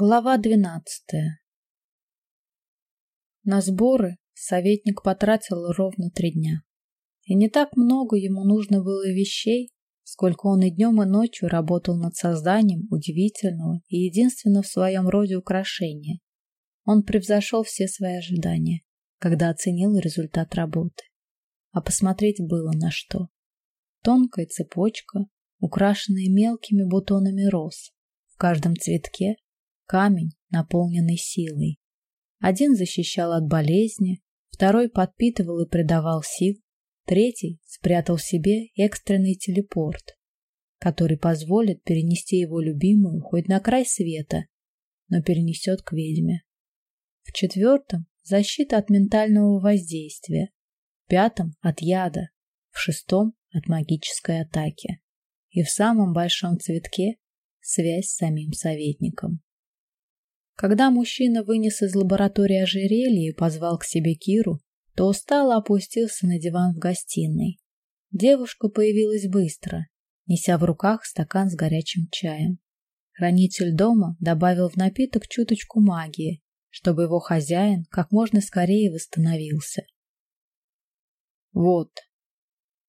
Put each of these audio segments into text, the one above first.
Глава двенадцатая. На сборы советник потратил ровно три дня. И не так много ему нужно было вещей, сколько он и днем, и ночью работал над созданием удивительного и единственного в своем роде украшения. Он превзошел все свои ожидания, когда оценил результат работы. А посмотреть было на что. Тонкая цепочка, украшенная мелкими бутонами роз, в каждом цветке камень, наполненный силой. Один защищал от болезни, второй подпитывал и придавал сил, третий спрятал в себе экстренный телепорт, который позволит перенести его любимую хоть на край света, но перенесет к ведьме. В четвертом защита от ментального воздействия, в пятом от яда, в шестом от магической атаки. И в самом большом цветке связь с самим советником. Когда мужчина вынес из лаборатории ожерелье и позвал к себе Киру, то устало опустился на диван в гостиной. Девушка появилась быстро, неся в руках стакан с горячим чаем. Хранитель дома добавил в напиток чуточку магии, чтобы его хозяин как можно скорее восстановился. Вот.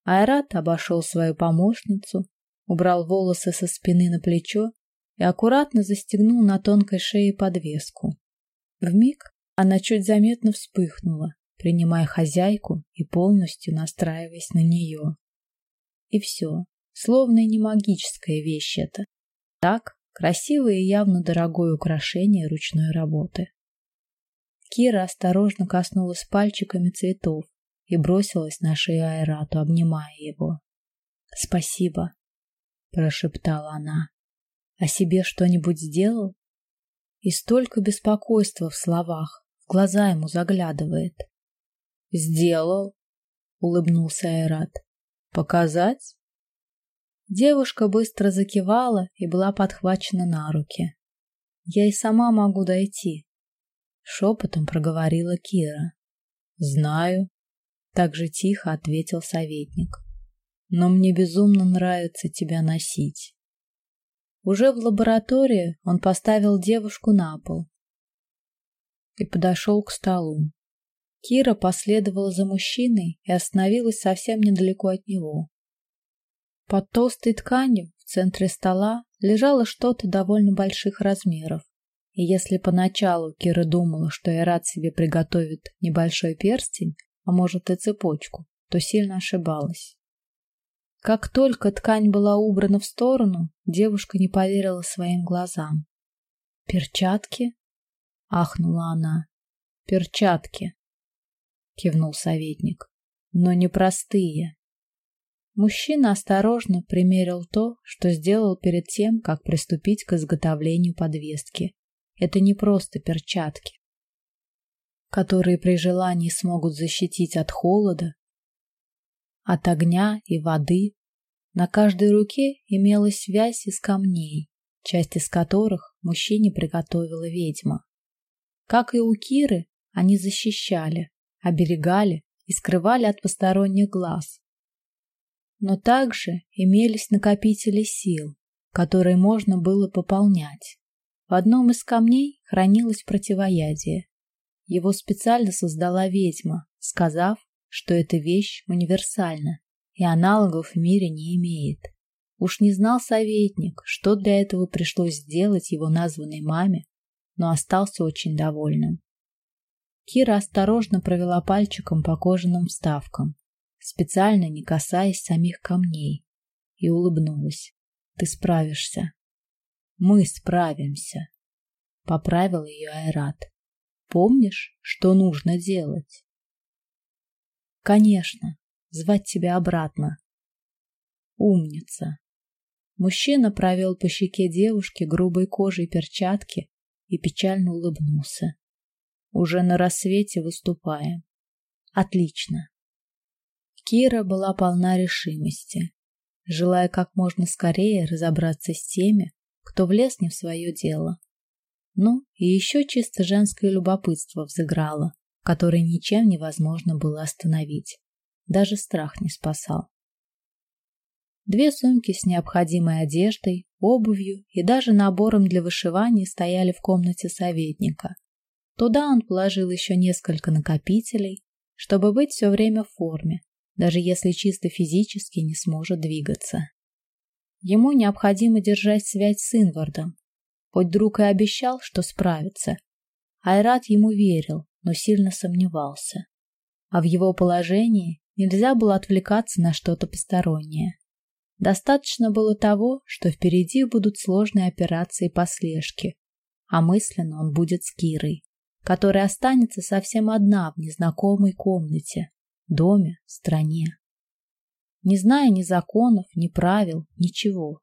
Айрат обошел свою помощницу, убрал волосы со спины на плечо и аккуратно застегнул на тонкой шее подвеску. В миг она чуть заметно вспыхнула, принимая хозяйку и полностью настраиваясь на нее. И все, словно и не магическая вещь это. Так, красивое и явно дорогое украшение ручной работы. Кира осторожно коснулась пальчиками цветов и бросилась на шею Айрату, обнимая его. «Спасибо», — прошептала она о себе что-нибудь сделал? И столько беспокойства в словах, в глаза ему заглядывает. Сделал, улыбнулся Айрат. Показать? Девушка быстро закивала и была подхвачена на руки. Я и сама могу дойти, шепотом проговорила Кира. Знаю, так же тихо ответил советник. Но мне безумно нравится тебя носить. Уже в лаборатории он поставил девушку на пол и подошел к столу. Кира последовала за мужчиной и остановилась совсем недалеко от него. Под толстой тканью в центре стола лежало что-то довольно больших размеров. И если поначалу Кира думала, что Ират себе приготовит небольшой перстень, а может и цепочку, то сильно ошибалась. Как только ткань была убрана в сторону, девушка не поверила своим глазам. «Перчатки?» — ахнула она. «Перчатки!» — кивнул советник. «Но не простые». Мужчина осторожно примерил то, что сделал перед тем, как приступить к изготовлению подвески. Это не просто перчатки, которые при желании смогут защитить от холода, от огня и воды. На каждой руке имелась связь из камней, часть из которых мужчине приготовила ведьма. Как и у Киры, они защищали, оберегали и скрывали от посторонних глаз. Но также имелись накопители сил, которые можно было пополнять. В одном из камней хранилось противоядие. Его специально создала ведьма, сказав, что эта вещь универсальна и аналогов в мире не имеет. Уж не знал советник, что для этого пришлось сделать его названной маме, но остался очень довольным. Кира осторожно провела пальчиком по кожаным вставкам, специально не касаясь самих камней, и улыбнулась. Ты справишься. Мы справимся. Поправил ее Айрат. Помнишь, что нужно делать? Конечно, звать тебя обратно. Умница. Мужчина провел по щеке девушки грубой кожей перчатки и печально улыбнулся. Уже на рассвете выступаем. Отлично. Кира была полна решимости, желая как можно скорее разобраться с теми, кто влез не в свое дело. Ну, и еще чисто женское любопытство взыграло который ничем невозможно было остановить. Даже страх не спасал. Две сумки с необходимой одеждой, обувью и даже набором для вышивания стояли в комнате советника. Туда он положил еще несколько накопителей, чтобы быть все время в форме, даже если чисто физически не сможет двигаться. Ему необходимо держать связь с Инвардом. Хоть друг и обещал, что справится, Айрат ему верил, но сильно сомневался. А в его положении нельзя было отвлекаться на что-то постороннее. Достаточно было того, что впереди будут сложные операции по слежке, а мысленно он будет с Кирой, которая останется совсем одна в незнакомой комнате, доме, стране. Не зная ни законов, ни правил, ничего.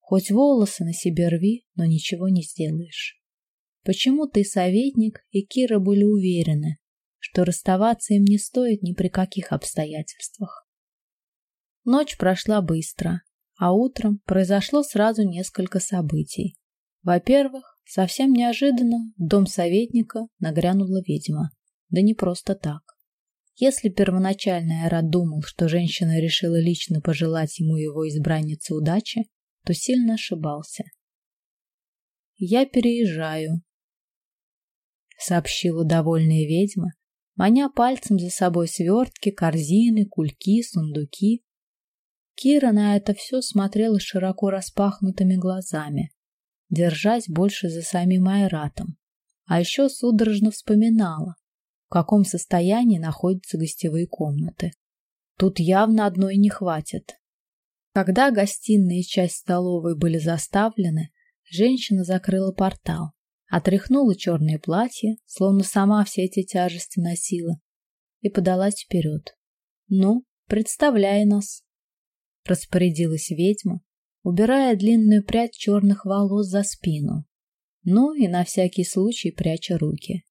Хоть волосы на себе рви, но ничего не сделаешь. Почему-то и советник, и Кира были уверены, что расставаться им не стоит ни при каких обстоятельствах. Ночь прошла быстро, а утром произошло сразу несколько событий. Во-первых, совсем неожиданно в дом советника нагрянула ведьма. Да не просто так. Если первоначально Айрат думал, что женщина решила лично пожелать ему его избраннице удачи, то сильно ошибался. «Я переезжаю», — сообщила довольная ведьма, маня пальцем за собой свертки, корзины, кульки, сундуки. Кира на это все смотрела широко распахнутыми глазами, держась больше за самим Айратом, а еще судорожно вспоминала, в каком состоянии находятся гостевые комнаты. Тут явно одной не хватит. Когда гостиная и часть столовой были заставлены, женщина закрыла портал, отряхнула черное платье, словно сама все эти тяжести носила, и подалась вперед. «Ну, представляй нас!» Распорядилась ведьма, убирая длинную прядь черных волос за спину. Ну и на всякий случай пряча руки.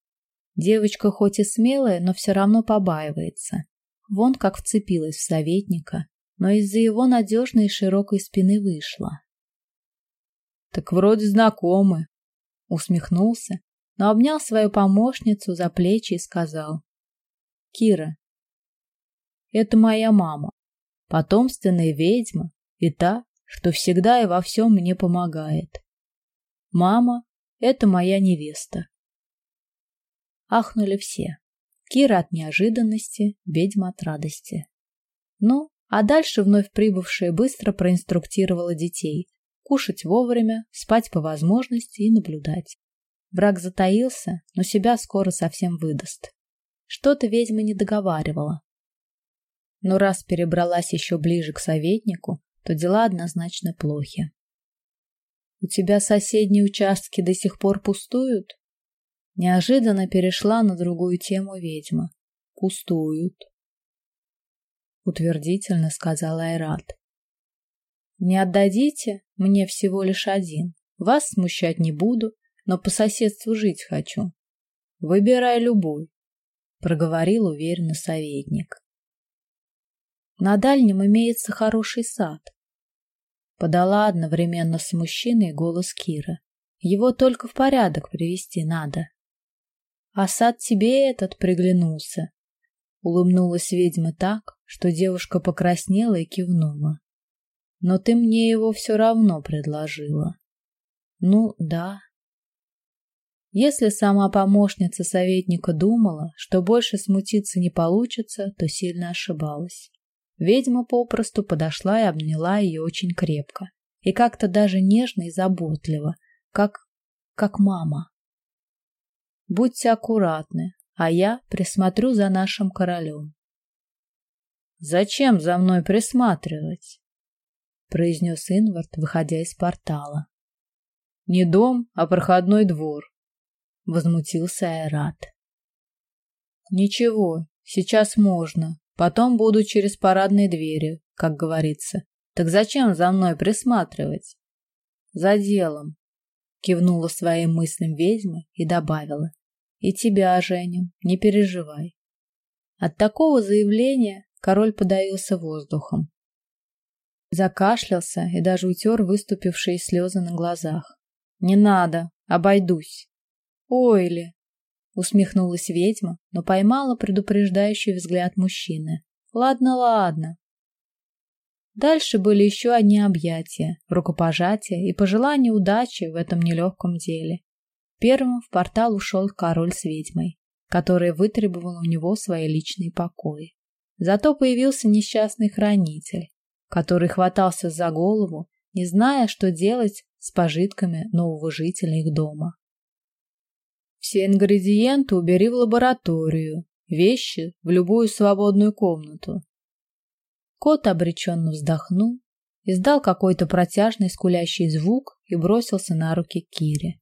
Девочка хоть и смелая, но все равно побаивается. Вон как вцепилась в советника, но из-за его надежной и широкой спины вышла. Так вроде знакомы, усмехнулся, но обнял свою помощницу за плечи и сказал: "Кира, это моя мама, потомственная ведьма и та, что всегда и во всем мне помогает. Мама это моя невеста. Ахнули все. Кира от неожиданности, ведьма от радости. Ну, а дальше вновь прибывшая быстро проинструктировала детей. Кушать вовремя, спать по возможности и наблюдать. Враг затаился, но себя скоро совсем выдаст. Что-то ведьма не договаривала. Но раз перебралась еще ближе к советнику, то дела однозначно плохи. У тебя соседние участки до сих пор пустуют? Неожиданно перешла на другую тему ведьма. Пустуют. Утвердительно сказала Айрат. Не отдадите? Мне всего лишь один. Вас смущать не буду, но по соседству жить хочу. Выбирай любой, проговорил уверенно советник. На дальнем имеется хороший сад. Подала одновременно с мужчиной голос Кира. Его только в порядок привести надо. А сад тебе этот приглянулся. Улыбнулась ведьма так, что девушка покраснела и кивнула. Но ты мне его все равно предложила. Ну, да. Если сама помощница советника думала, что больше смутиться не получится, то сильно ошибалась. Ведьма попросту подошла и обняла ее очень крепко, и как-то даже нежно и заботливо, как как мама. Будьте аккуратны, а я присмотрю за нашим королем. Зачем за мной присматривать? Произнес Инвард, выходя из портала. Не дом, а проходной двор, возмутился Айрат. Ничего, сейчас можно. Потом буду через парадные двери, как говорится. Так зачем за мной присматривать? За делом, кивнула своим мыслям ведьма и добавила: и тебя женим, не переживай. От такого заявления король подавился воздухом. Закашлялся и даже утер выступившие слезы на глазах. Не надо, обойдусь. Ой ли, усмехнулась ведьма, но поймала предупреждающий взгляд мужчины. Ладно, ладно. Дальше были еще одни объятия, рукопожатия и пожелания удачи в этом нелегком деле. Первым в портал ушел король с ведьмой, которая вытребовала у него свои личные покои. Зато появился несчастный хранитель, который хватался за голову, не зная, что делать с пожитками нового жителя их дома. Все ингредиенты убери в лабораторию, вещи в любую свободную комнату. Кот обреченно вздохнул, издал какой-то протяжный скулящий звук и бросился на руки Кире.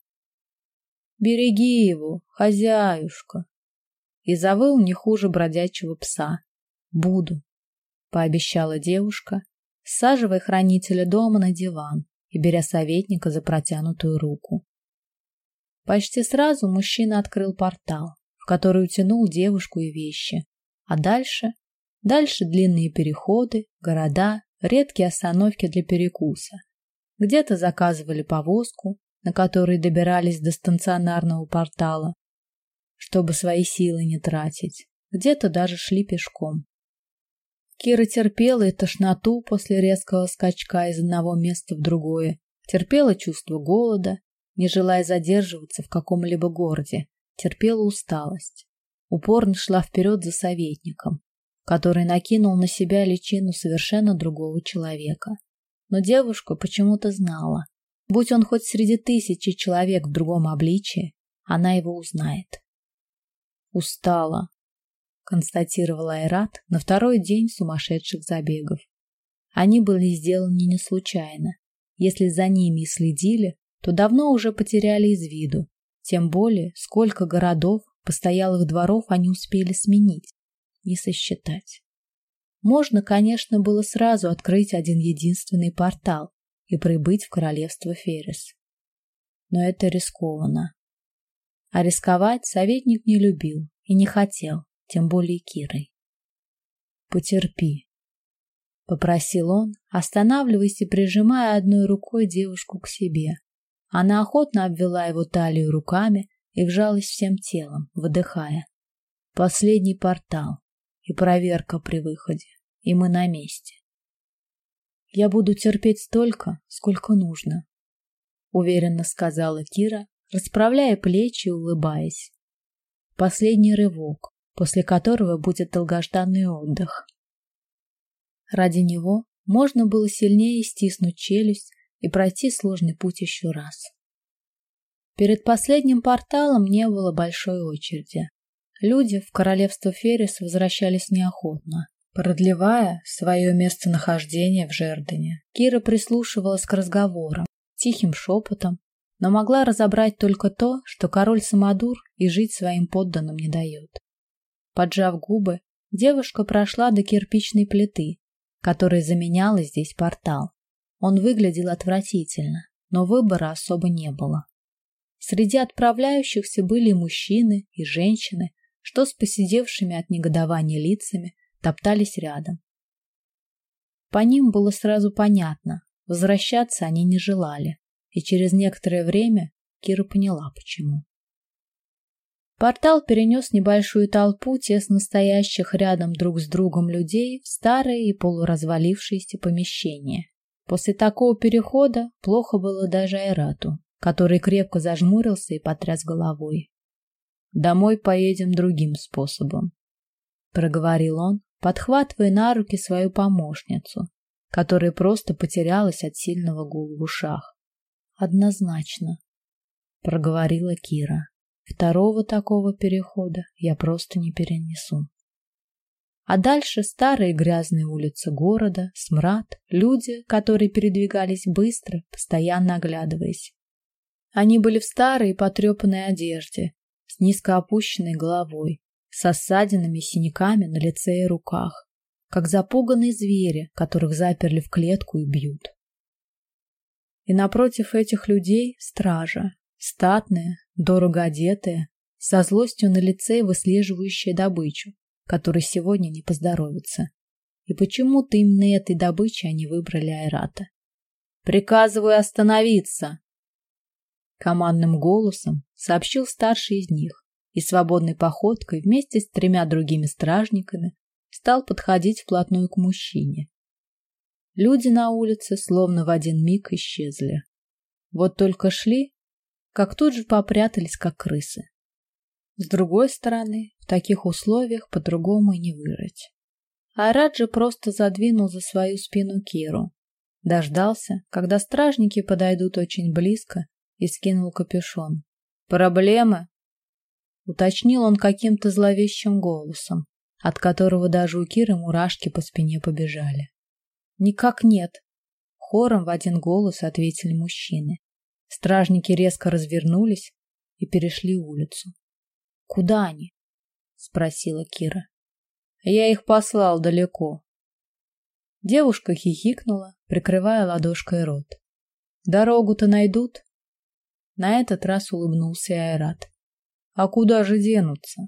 «Береги его, хозяюшка!» И завыл не хуже бродячего пса. «Буду», — пообещала девушка, саживая хранителя дома на диван и беря советника за протянутую руку. Почти сразу мужчина открыл портал, в который утянул девушку и вещи, а дальше Дальше длинные переходы, города, редкие остановки для перекуса. Где-то заказывали повозку, на которой добирались до станционарного портала, чтобы свои силы не тратить. Где-то даже шли пешком. Кира терпела и тошноту после резкого скачка из одного места в другое, терпела чувство голода, не желая задерживаться в каком-либо городе, терпела усталость. Упорно шла вперед за советником, который накинул на себя личину совершенно другого человека. Но девушка почему-то знала, будь он хоть среди тысячи человек в другом обличии, она его узнает. Устала, констатировала Айрат на второй день сумасшедших забегов. Они были сделаны не случайно. Если за ними и следили, то давно уже потеряли из виду. Тем более, сколько городов, постоялых дворов они успели сменить не сосчитать. Можно, конечно, было сразу открыть один единственный портал и прибыть в королевство Феррис. Но это рискованно. А рисковать советник не любил и не хотел, тем более Кирой. «Потерпи», — попросил он, останавливаясь и прижимая одной рукой девушку к себе. Она охотно обвела его талию руками и вжалась всем телом, выдыхая. Последний портал и проверка при выходе, и мы на месте. Я буду терпеть столько, сколько нужно, уверенно сказала Кира, расправляя плечи и улыбаясь. Последний рывок, после которого будет долгожданный отдых. Ради него можно было сильнее стиснуть челюсть и пройти сложный путь еще раз. Перед последним порталом не было большой очереди. Люди в королевство Феррис возвращались неохотно, продлевая свое местонахождение в Жердене. Кира прислушивалась к разговорам, тихим шепотом, но могла разобрать только то, что король Самодур и жить своим подданным не дает. Поджав губы, девушка прошла до кирпичной плиты, которая заменяла здесь портал. Он выглядел отвратительно, но выбора особо не было. Среди отправляющихся были и мужчины, и женщины, что с посидевшими от негодования лицами топтались рядом. По ним было сразу понятно, возвращаться они не желали, и через некоторое время Кира поняла, почему. Портал перенес небольшую толпу тесно стоящих рядом друг с другом людей в старые и полуразвалившиеся помещения. После такого перехода плохо было даже Айрату, который крепко зажмурился и потряс головой. Домой поедем другим способом, проговорил он, подхватывая на руки свою помощницу, которая просто потерялась от сильного гула в ушах. Однозначно, проговорила Кира. Второго такого перехода я просто не перенесу. А дальше старые грязные улицы города, смрад, люди, которые передвигались быстро, постоянно оглядываясь. Они были в старой потрепанной одежде, с низко опущенной головой, с ссадинами синяками на лице и руках, как запуганные звери, которых заперли в клетку и бьют. И напротив этих людей стража, статная, дорого одетая, со злостью на лице выслеживающая добычу, которой сегодня не поздоровится. И почему-то именно этой добычей они выбрали Айрата. «Приказываю остановиться!» командным голосом сообщил старший из них и свободной походкой вместе с тремя другими стражниками стал подходить вплотную к мужчине. Люди на улице словно в один миг исчезли. Вот только шли, как тут же попрятались, как крысы. С другой стороны, в таких условиях по-другому и не выжить. Айраджи просто задвинул за свою спину Киру, дождался, когда стражники подойдут очень близко, и скинул капюшон. «Проблемы?» — уточнил он каким-то зловещим голосом, от которого даже у Киры мурашки по спине побежали. «Никак нет», — хором в один голос ответили мужчины. Стражники резко развернулись и перешли улицу. «Куда они?» — спросила Кира. «Я их послал далеко». Девушка хихикнула, прикрывая ладошкой рот. «Дорогу-то найдут?» На этот раз улыбнулся Айрат. «А куда же денутся?»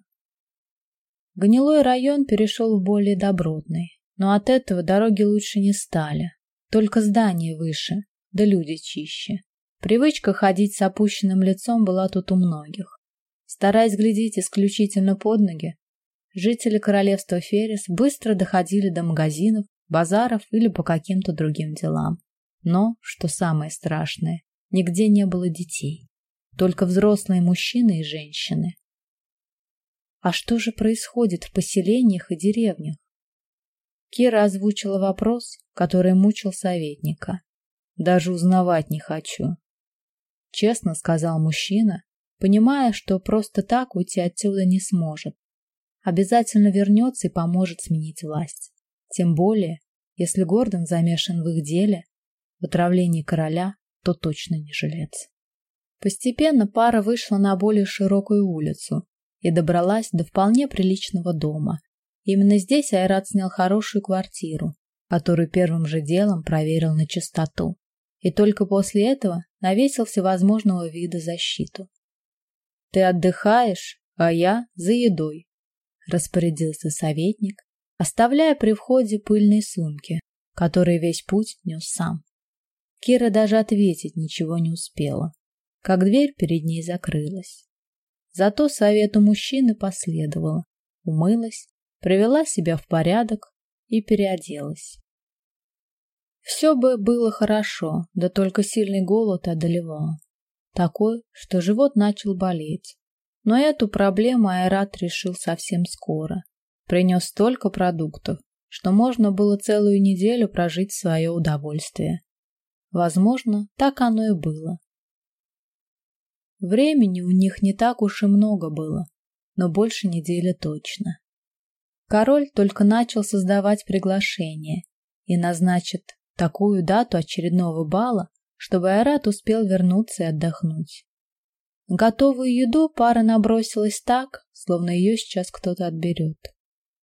Гнилой район перешел в более добротный, но от этого дороги лучше не стали. Только здания выше, да люди чище. Привычка ходить с опущенным лицом была тут у многих. Стараясь глядеть исключительно под ноги, жители королевства Ферис быстро доходили до магазинов, базаров или по каким-то другим делам. Но, что самое страшное, нигде не было детей. Только взрослые мужчины и женщины. А что же происходит в поселениях и деревнях? Кира озвучила вопрос, который мучил советника. Даже узнавать не хочу честно сказал мужчина, понимая, что просто так уйти отсюда не сможет. Обязательно вернется и поможет сменить власть. Тем более, если Гордон замешан в их деле, в отравлении короля, то точно не жилец. Постепенно пара вышла на более широкую улицу и добралась до вполне приличного дома. Именно здесь Айрат снял хорошую квартиру, которую первым же делом проверил на чистоту и только после этого навесил всевозможного вида защиту. Ты отдыхаешь, а я за едой, распорядился советник, оставляя при входе пыльные сумки, которые весь путь нес сам. Кира даже ответить ничего не успела, как дверь перед ней закрылась. Зато совету мужчины последовала, умылась, привела себя в порядок и переоделась. Все бы было хорошо, да только сильный голод одолевал. Такой, что живот начал болеть. Но эту проблему Айрат решил совсем скоро. Принес столько продуктов, что можно было целую неделю прожить свое удовольствие. Возможно, так оно и было. Времени у них не так уж и много было, но больше недели точно. Король только начал создавать приглашение и назначит такую дату очередного бала, чтобы Айрат успел вернуться и отдохнуть. Готовую еду пара набросилась так, словно ее сейчас кто-то отберет.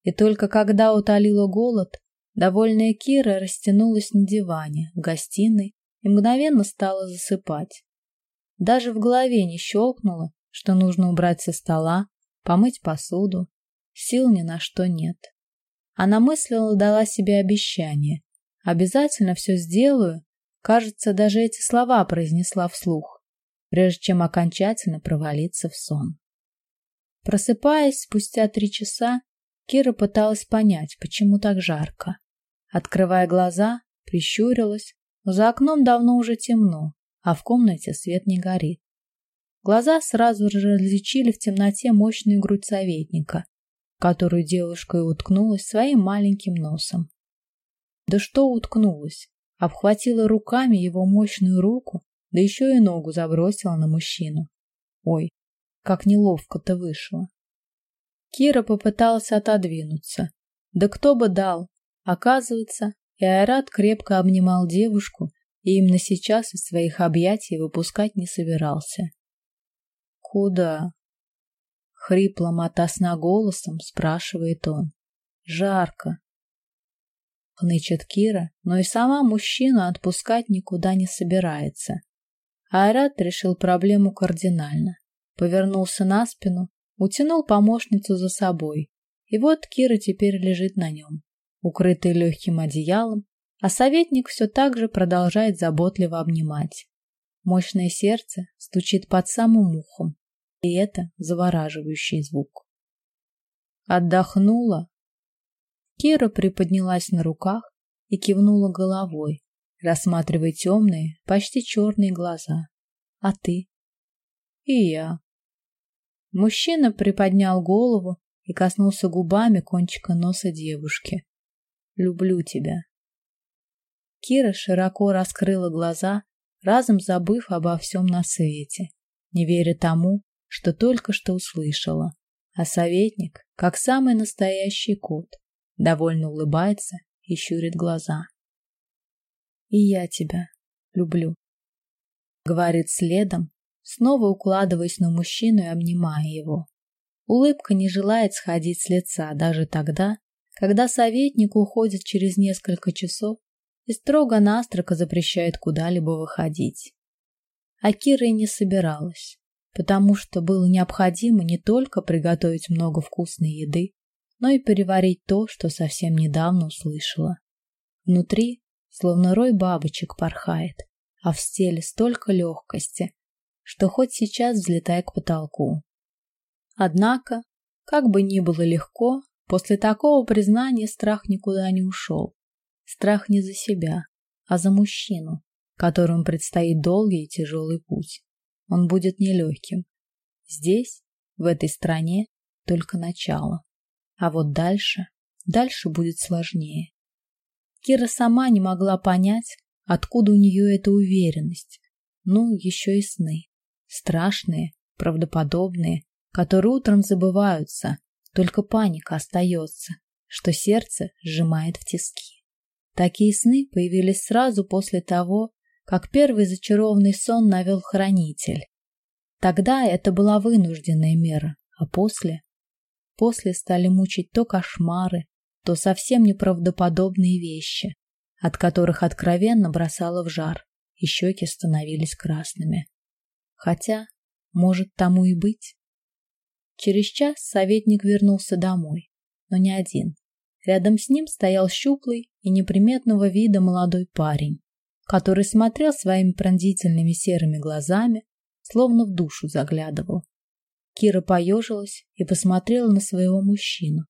И только когда утолила голод, довольная Кира растянулась на диване в гостиной и мгновенно стала засыпать. Даже в голове не щелкнуло, что нужно убрать со стола, помыть посуду. Сил ни на что нет. Она мысленно дала себе обещание Обязательно все сделаю. Кажется, даже эти слова произнесла вслух, прежде чем окончательно провалиться в сон. Просыпаясь спустя три часа, Кира пыталась понять, почему так жарко. Открывая глаза, прищурилась, за окном давно уже темно, а в комнате свет не горит. Глаза сразу же различили в темноте мощную грудь советника, которую девушка и уткнулась своим маленьким носом. Да что уткнулась? Обхватила руками его мощную руку, да еще и ногу забросила на мужчину. Ой, как неловко-то вышло. Кира попыталась отодвинуться. Да кто бы дал? Оказывается, и Айрат крепко обнимал девушку и именно сейчас из своих объятий выпускать не собирался. Куда? Хриплым от голосом спрашивает он. Жарко, хнычет Кира, но и сама мужчину отпускать никуда не собирается. Айрат решил проблему кардинально. Повернулся на спину, утянул помощницу за собой. И вот Кира теперь лежит на нем, укрытый легким одеялом, а советник все так же продолжает заботливо обнимать. Мощное сердце стучит под самым ухом, и это завораживающий звук. Отдохнула, Кира приподнялась на руках и кивнула головой, рассматривая темные, почти черные глаза. А ты? И я. Мужчина приподнял голову и коснулся губами кончика носа девушки. Люблю тебя. Кира широко раскрыла глаза, разом забыв обо всем на свете, не веря тому, что только что услышала. А советник, как самый настоящий кот, довольно улыбается и щурит глаза. И я тебя люблю, говорит следом, снова укладываясь на мужчину и обнимая его. Улыбка не желает сходить с лица даже тогда, когда советник уходит через несколько часов и строго-настрого запрещает куда-либо выходить. А Кира и не собиралась, потому что было необходимо не только приготовить много вкусной еды, но и переварить то, что совсем недавно услышала. Внутри словно рой бабочек порхает, а в теле столько легкости, что хоть сейчас взлетай к потолку. Однако, как бы ни было легко, после такого признания страх никуда не ушел. Страх не за себя, а за мужчину, которому предстоит долгий и тяжелый путь. Он будет нелегким. Здесь, в этой стране, только начало. А вот дальше, дальше будет сложнее. Кира сама не могла понять, откуда у нее эта уверенность. Ну, еще и сны. Страшные, правдоподобные, которые утром забываются, только паника остается, что сердце сжимает в тиски. Такие сны появились сразу после того, как первый зачарованный сон навел хранитель. Тогда это была вынужденная мера, а после... После стали мучить то кошмары, то совсем неправдоподобные вещи, от которых откровенно бросало в жар, и щеки становились красными. Хотя, может, тому и быть. Через час советник вернулся домой, но не один. Рядом с ним стоял щуплый и неприметного вида молодой парень, который смотрел своими пронзительными серыми глазами, словно в душу заглядывал. Кира поежилась и посмотрела на своего мужчину.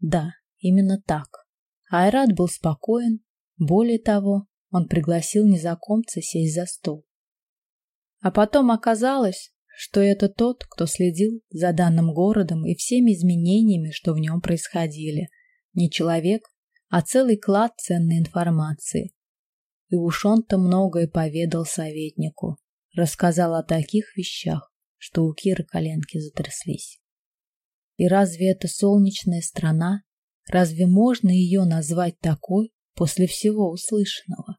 Да, Именно так. Айрат был спокоен, более того, он пригласил незнакомца сесть за стол. А потом оказалось, что это тот, кто следил за данным городом и всеми изменениями, что в нем происходили. Не человек, а целый клад ценной информации. И уж он-то многое поведал советнику, рассказал о таких вещах, что у Киры коленки затряслись. И разве это солнечная страна Разве можно ее назвать такой после всего услышанного?